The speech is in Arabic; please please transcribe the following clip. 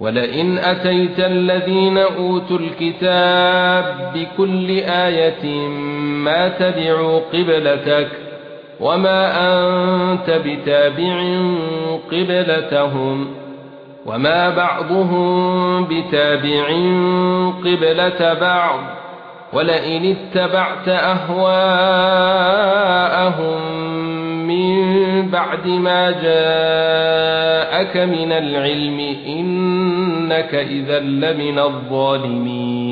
ولئن أتيت الذين أوتوا الكتاب بكل آية ما تبعوا قبلتك وما أنت بتابع قبلتهم وما بعضهم بتابع قبلة بعض ولئن اتبعت أهواءهم بعد ما جاءك من العلم إنك إذا لمن الظالمين.